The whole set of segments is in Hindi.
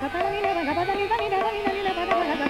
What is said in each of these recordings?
ガバダミラバガバダミダミラバミダバガバ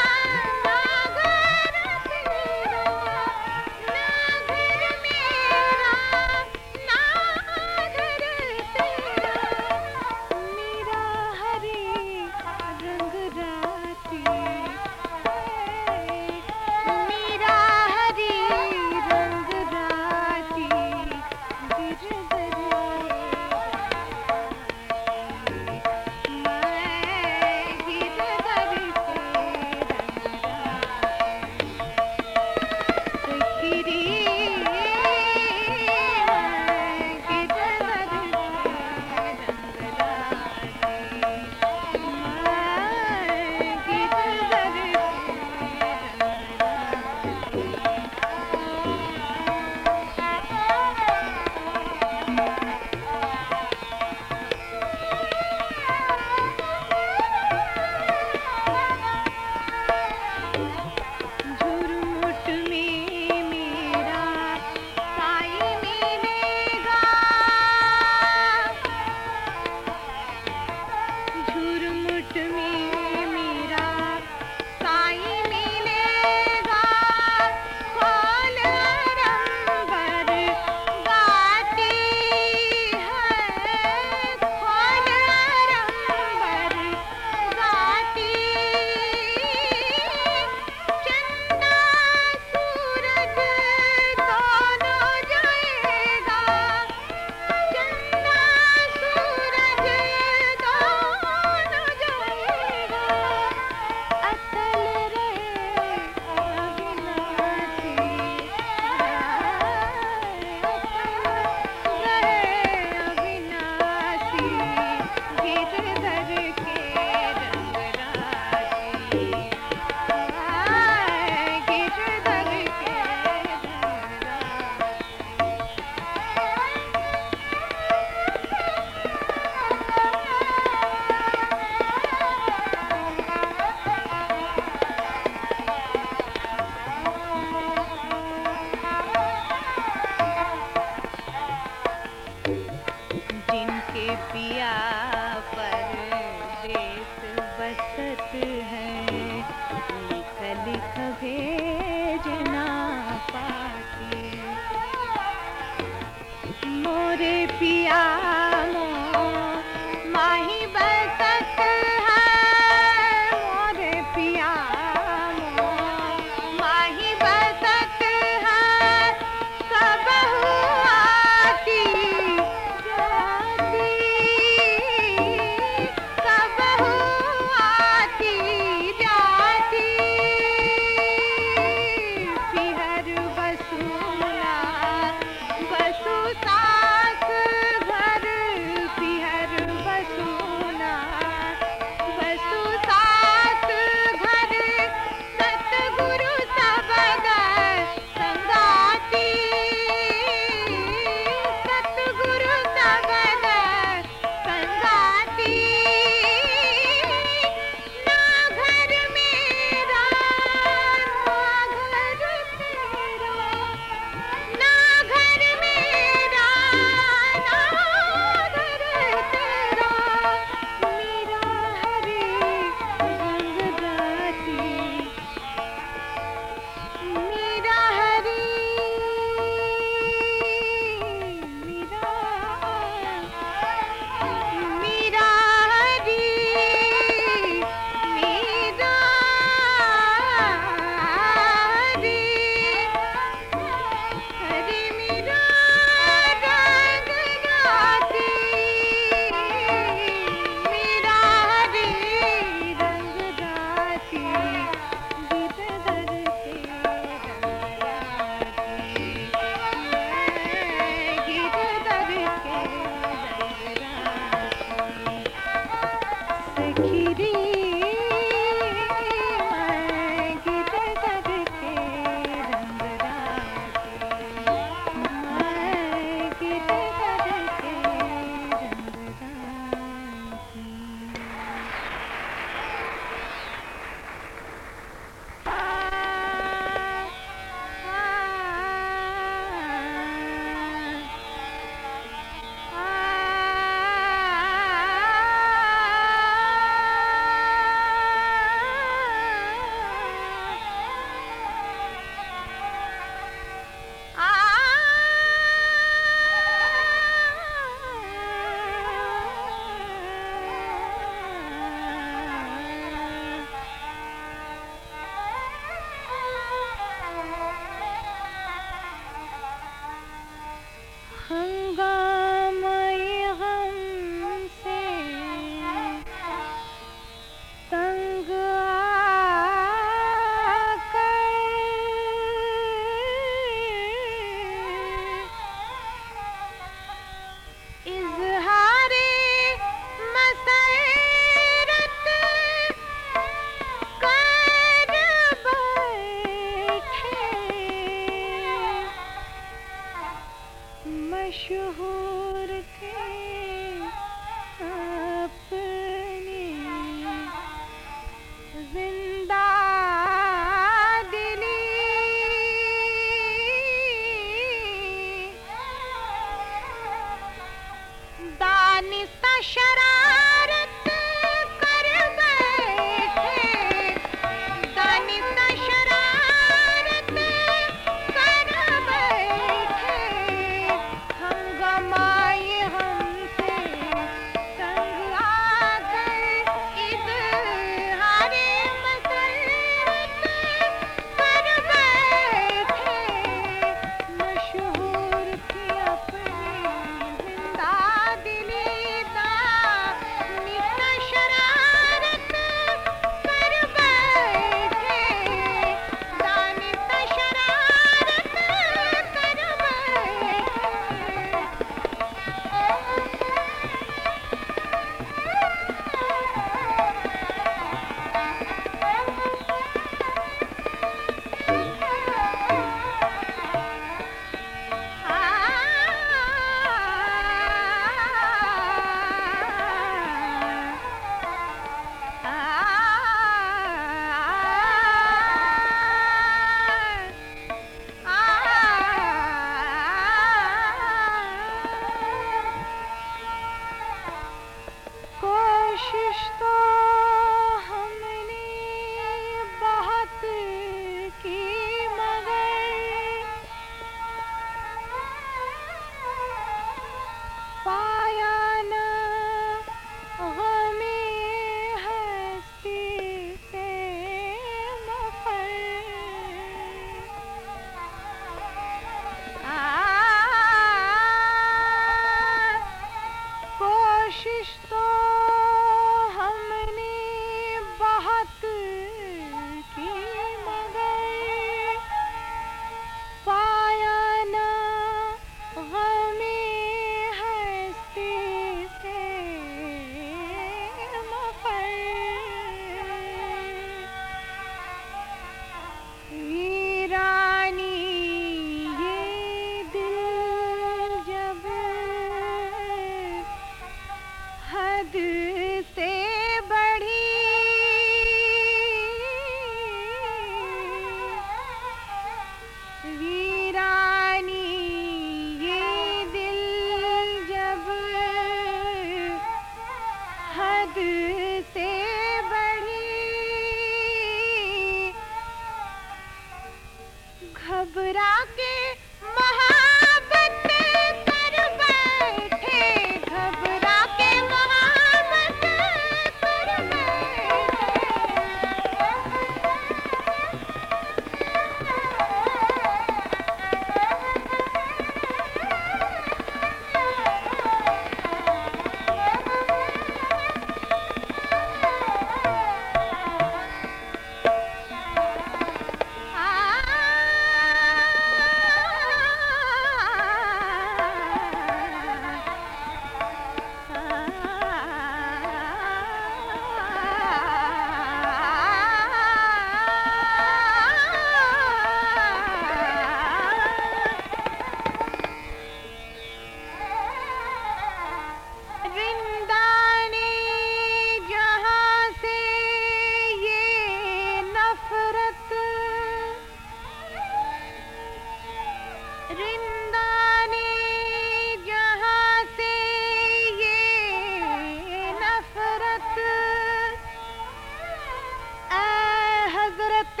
हज़रत हज़रत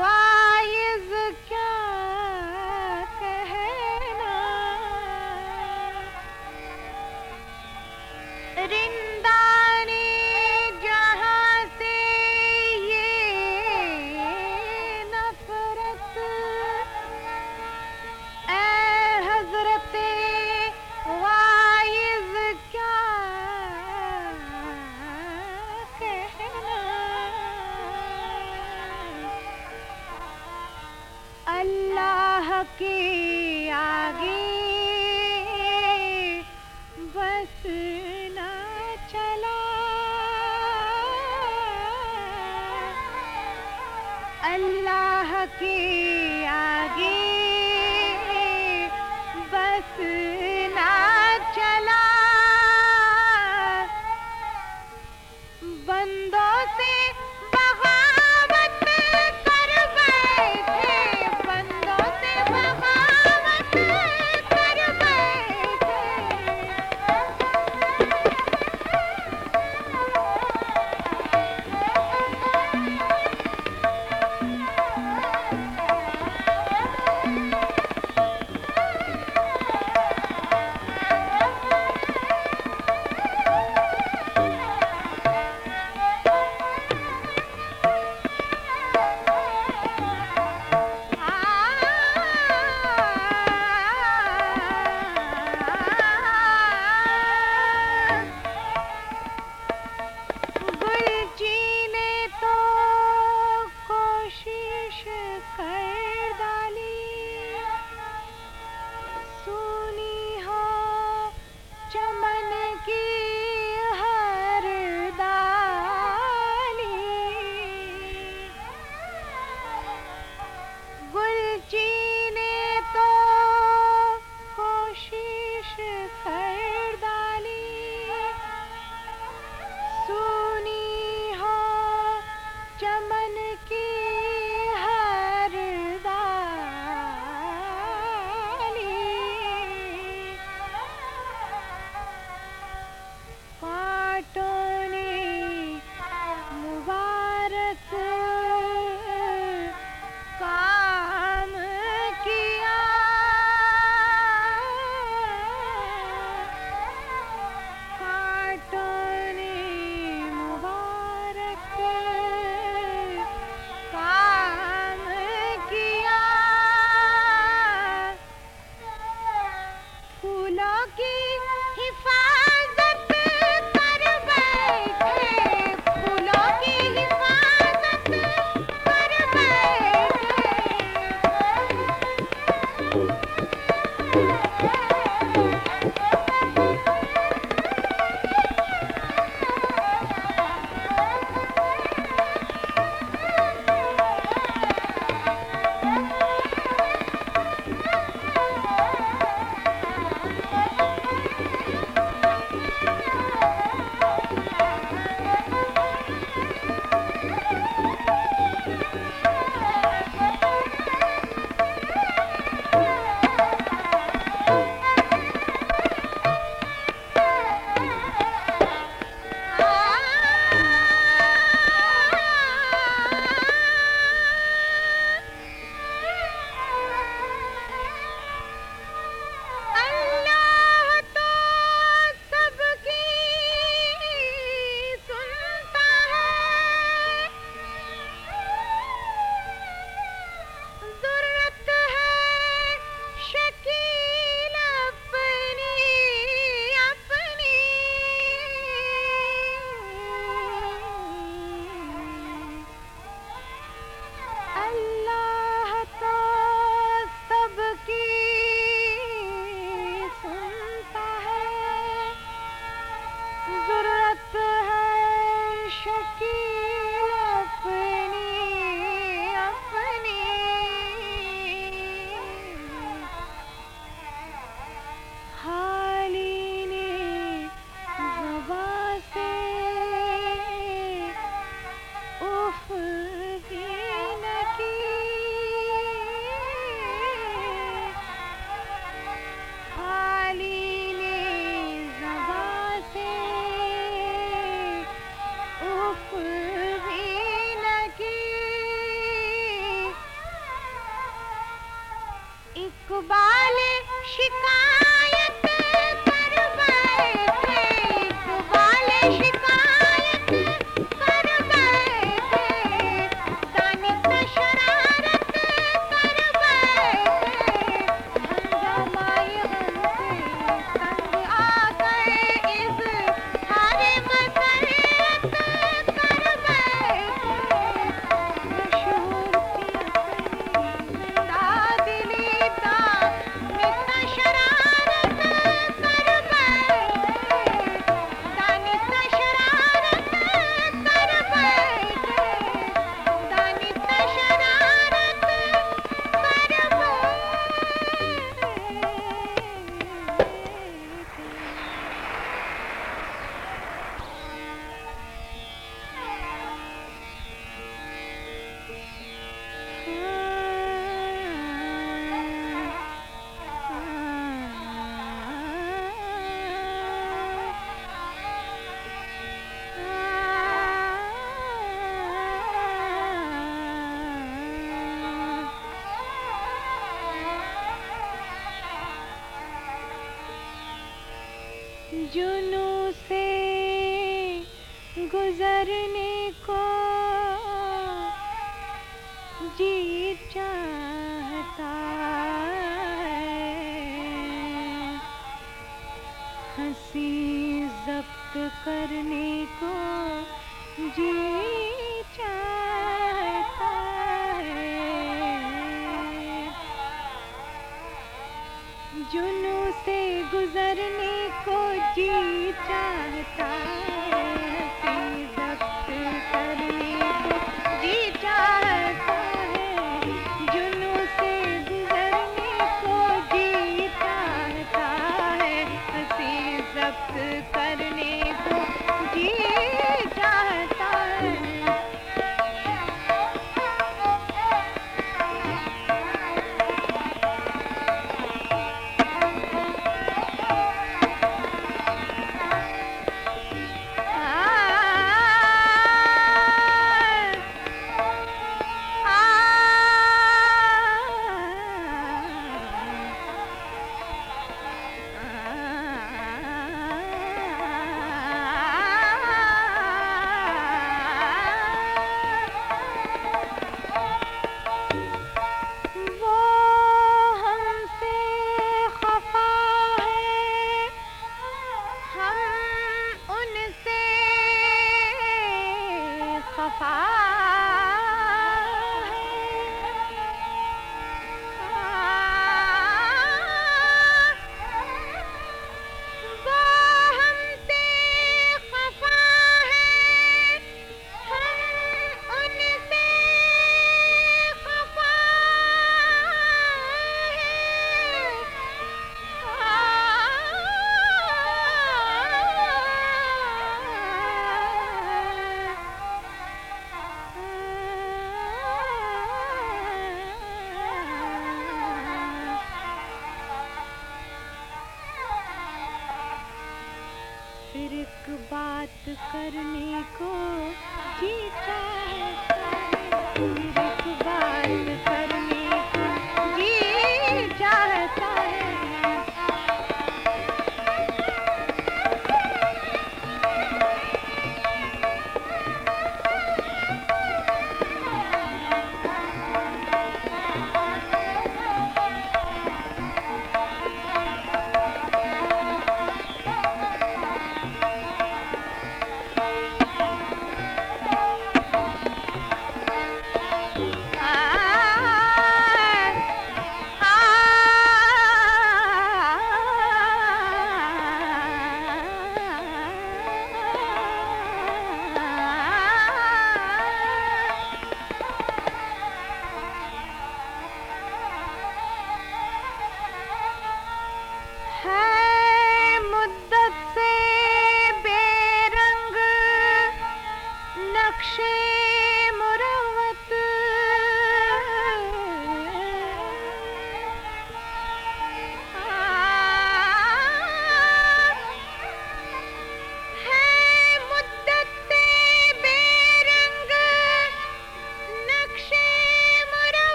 वा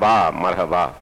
मरहबा मरहबा।